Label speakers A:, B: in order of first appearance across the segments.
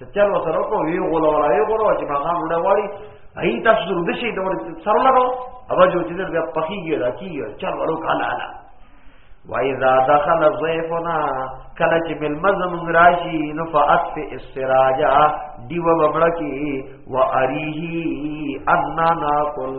A: ته چل وسره کو وی غولا ولا وی غولا چې ما خام وړه واړي هي تاسو درو د شي د ور سره لګو اوا جو چې در بیا پخیږي را کیږي چل ورو کاله الا واذا دخل ضيفنا کله چې بل مزم راشي نو فاطف استراجا دیو بمړه کی و اریه ان ناکل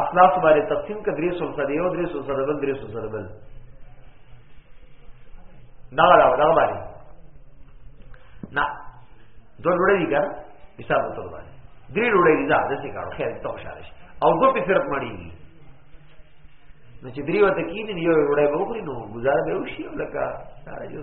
A: اصلاف باندې تقسیم ک درې سو سره یو درې سو سره بل درې سو سره بل دا دا دا باندې نه دوه ډوړې دي ګر حساب وته باندې درې ډوړې دي دا د څه کارو خیر ته خوشاله شي او دوه په فرق مړی نو چې درې وته کینې یو ډوړې به وکړي نو گزاره به وشي لکه
B: دا یو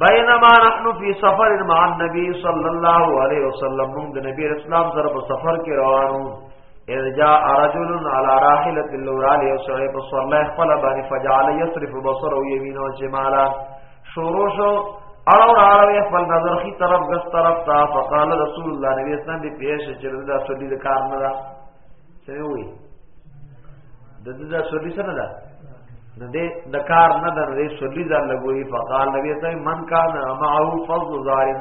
A: بینما نحن فی سفر مع النبی صلی الله علیه وسلم موږ د نبی اسلام سره په سفر کې روانو اذ جاء رجل على راحله اللورال يسعي فصلى خپل باندې فجعل يصرف بصره يمين وشمالا شروع شو اړو راړو خپل نظر خي طرف غس طرف تا فقال رسول الله نبی اسلام دې پیش چې دا سړي د کار نه څه وي د دې دا سورلی سره ده د دې د کار نه د دې سورلی ځان لګوي فقال نبی ته من کان معه فضل ظالم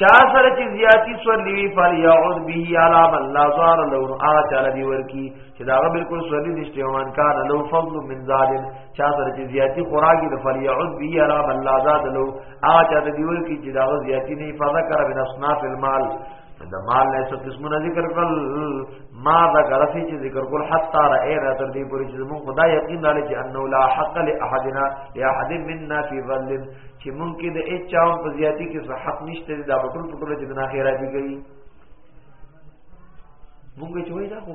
A: چا سره چې زیاتی سورلی وی فل یعود به علی من لا زار لو ا چا دی ورکی چې دا بالکل سورلی نشته وان کان لو فضل من ظالم چا سره چې زیاتی خوراګي د فل یعود به علی من لا زاد لو ا چا دی ورکی چې دا زیاتی نه فذكر من اصناف المال د مال نه څو قسمونه ذکر کړل ما ذکر فی چې ذکر کول حتا را اے را تر دې پورې چې موږ خدای یقین لري چې انه لا حق لاحدنا لاحد منا فی ظل چې موږ کې د اچاو په زیاتی کې څه حق نشته دا ټول ټول چې د اخرت دی کوي موږ چې وای دا خو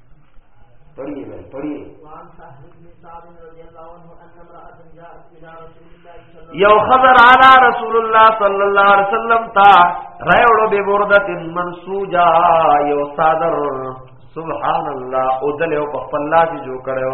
A: پڑھیے بھائی پڑھیے یو خبر علی رسول الله صلی الله علیه وسلم تا راوړو به ورده منسوجا یو صادر سبحان الله او دل او په الله کې جو کړو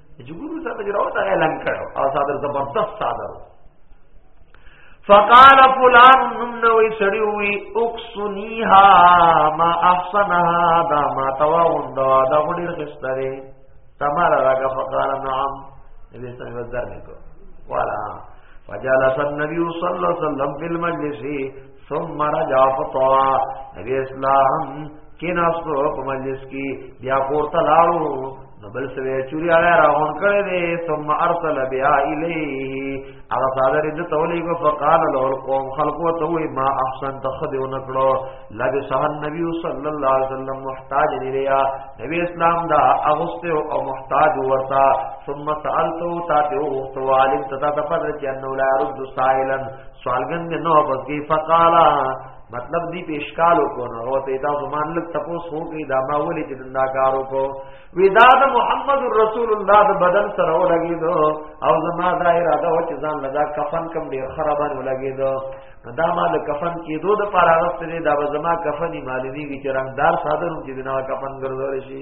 A: جګورو صاحب چې راوته هغه لنګ کړو او صادر زبردست صادر فقال فلان نمنوي سړی وي اقصنيها ما احسنها دا ما تواون دا دا وړي خستره تمہارا راګه فقال نعم نبی صلی الله علیه وسلم کو والا فجلس النبي صلى الله عليه وسلم في المجلس ثم رجع فطوى نبی اسلام کیناستو په مجلس کې بیا پورته لاړو نو بل سوی چوری هغه راغون کړی دی ثم ارسل بیا الیه هغه صادر د تولیګ فقال له القوم خلقو ته وی ما احسن تخدو نکړو لګ سه نبی صلی الله علیه وسلم محتاج لریا نبی اسلام دا اغست او محتاج ورتا ثم سالتو تا ته وخت والد تتا تفر چې انه لا رد سائلا سوالګن نو بس کی فقالا مطلب دی پیشکالو کو نو او ته تاسو مان لک تاسو سو کی دا ما ولې چې دندا کارو کو ودا د محمد رسول الله د بدن سره ولګي دو او زما دا اراده و چې ځان لدا کفن کم ډیر خرابان ولګي دو دا ما د کفن کې دو د پاره راستلې دا زما کفنی مالوی کی چې رنگدار صادروم چې دنا کفن ګرځول شي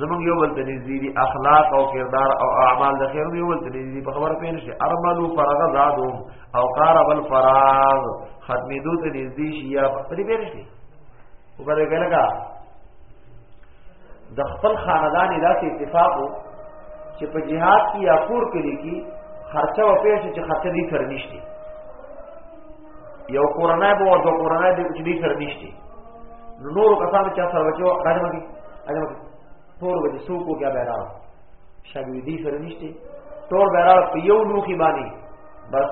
A: زمونږ یو بل تنزی دی اخلاق او کردار او اعمال د خیر یو بل تنزی په خبر پین شي ارملو فرغ زادو او قارب الفراغ ختمې دوه تنزی شي یا په دې پین شي وګوره ګلګا د خپل خاندان داسې اتفاق چې په جهاد کې یا کور کې لیکي خرچه او پیسې چې خرچه دي تر نشته یو کورنۍ به ورته کورنۍ د چې دې سره نشته نو نور کسانو چې سره وچو راځي مګي راځي مګي ټول به څوک وګیا به راو شګوي دې سره نشته ټول به راو په یو لوخي باندې بس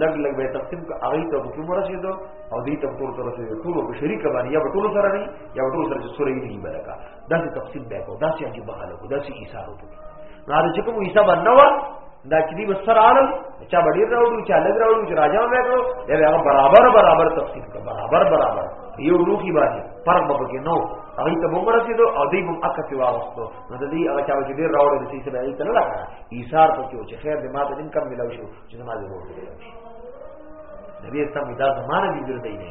A: لګ لګ به تقسیم کا اغه ته کوم رسیدو او دې ته ټول سره رسیدو ټول په شریک باندې یا ټول سره نه یا ټول سره سره یې نه برکا دا څه تقسیم به کو دا څه عجیب حال کو دا څه ایثار وکړي نو چې کوم ایثار باندې و دا چې به سره عالم چا ډیر راوړو چا لګ راوړو چې راځم به کړو دا هغه برابر برابر تقسیم کړه برابر برابر یو روخي باندې پر مبګې نو هغه ته موږ رسیدو او دې موږ اکه سی واغستو نو د دې هغه چا چې ډیر راوړل شي چې دې تل لګا ایثار پکې چې خیر دې ماته دې کم ملو شو چې ما دې وو نبی اسلام دا زمانه دې ګرځي نه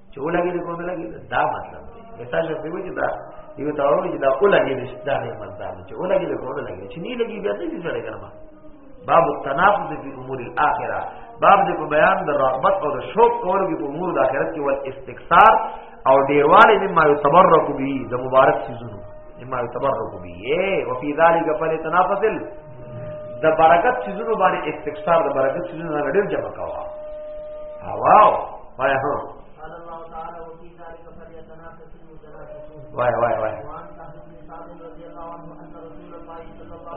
A: چې ولګي دې کومه لګي دا مطلب دی مثال شپې و چې دا یو تا وایي چې دا ولګي دې دا نه مطلب چې ولګي دې کومه لګي چې نه لګي بیا دې سره کړم باب التنافس فی امور الاخره باب دې په بیان د رغبت او د شوق کولو کې په امور د آخرت کې ول استکثار او ډیرواله مما یتبرک به د مبارک سيزونو مما یتبرک به وفي ذلک فليتنافس د برکت چیزونو باندې استکثار د برکت چیزونو نه ډېر جمع کاوه واو وای هو وای وای وای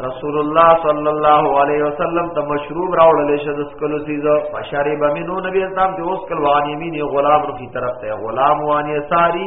B: رسول الله
A: صلی الله علیه وسلم ته مشروب راوړل شه د سکلو سیزو بشری بمینو نبی اسلام دی اوس کلوانی مینه غلام رفی طرف ته غلام وانی ساری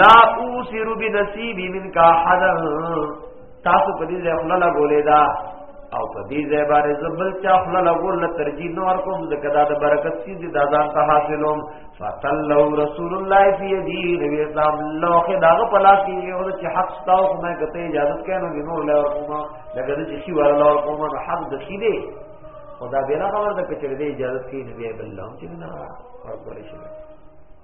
A: لا اوسر بنصیبی منک احد تاسو په دې ځای خپل لا ګولې دا او په دې ځای باندې زبل چا خپل لا ګول لا ترجیح نور کوم ځکه دا د برکت سي د ځان ته حاصلوم فتلو رسول الله فی یدی نبی اسلام لو خه دا په لاس کې یو چې حق تاو خو مې کته اجازه کینو د نور له کومه لکه د شي ور له کومه حق د شي دی خدا بیره خبر ده کچره دی اجازت کی نبی بلهم چې نه ورکول شي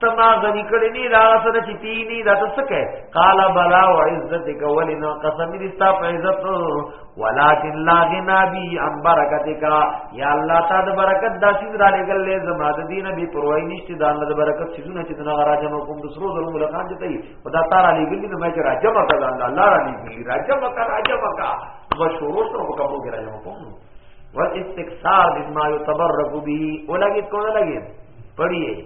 A: تما غنی کړي نه دا سره چې تی نه دا څه کوي قال بلا و عزتک ولنا قسم دې ستا په عزت ولکن لا غنا بی عن برکتک یا الله تا د برکت داسې را لګل له زما د دین به پروايي نشته دا د برکت سيزونه چې دنا راځم کوم د سرو زرو ملکان چې ته خدا تعالی لګل دې ما چې راځم کا الله الله را لګل راځم کا راځم کا وشورو سره په کوم کې راځم کوم والاستکثار بما يتبرك به ولګي کول لګي پڑھیے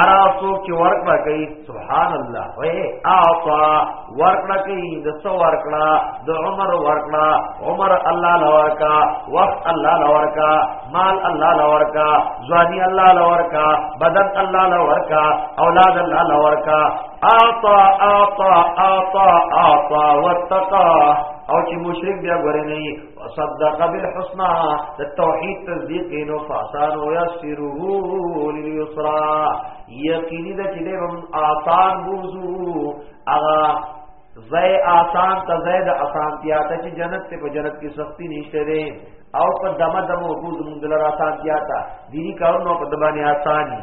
A: ارا سو کې ورکړه کوي سبحان الله وې اعطا ورکړه کوي د څو ورکړه د عمر ورکړه عمر الله لورکا وخت الله لورکا مال الله لورکا ځواني الله لورکا بدن الله لورکا اولاد الله لورکا اعطا اعطا اعطا اعطا واتقا او چې مشرک بیا غره نه وصدق بالحسنى التوحید تصدیق نو فاسان او یسره لليسرا یقینی د چې دم آسان بوزو اغا زای آسان ته زید آسان تیا ته چې جنت ته په جنت کې سختی نشته ده او په دمه دمه وګو زموږ دلاره آسان تیا ته دینی کارونو په دمانه آسانی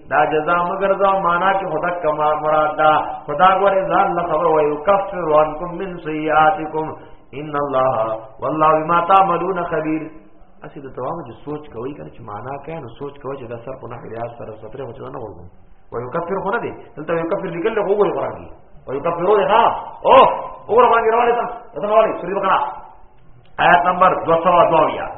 A: دا جزا مگر دا معنا کې خدا کما مراد دا خدا غره ځان له خبر وایو کفر وانکم من سیئاتکم ان الله والله بما تعملون خبير اسی د توام چې سوچ کوي کنه چې معنا کوي نو سوچ کوي چې دا سر په نحو ریاض سره سفر وچو نه ورغو وایو کفر خو نه دی دلته یو کفر لیکل له هوګو قرآن کې وایو کفر وایي ها او اور باندې روانه ده ته روانه سوري بکرا آیت نمبر 222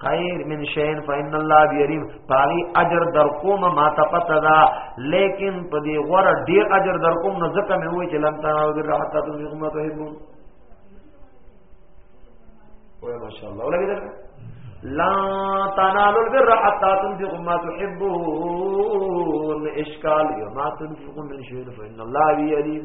A: خیر من شین فإن الله بیریم پاغي اجر در کوم ما ته پته دا لیکن په دې غره ډیر اجر در کوم نو ځکه مې وای چې لن تنالوا البر حتى تنفقوا ما تحبون وای ماشاء الله ولګی درته لا تنالوا البر حتى تنفقوا ما تحبون اشکال یو ما تنفقوا من شین فإن الله بیریم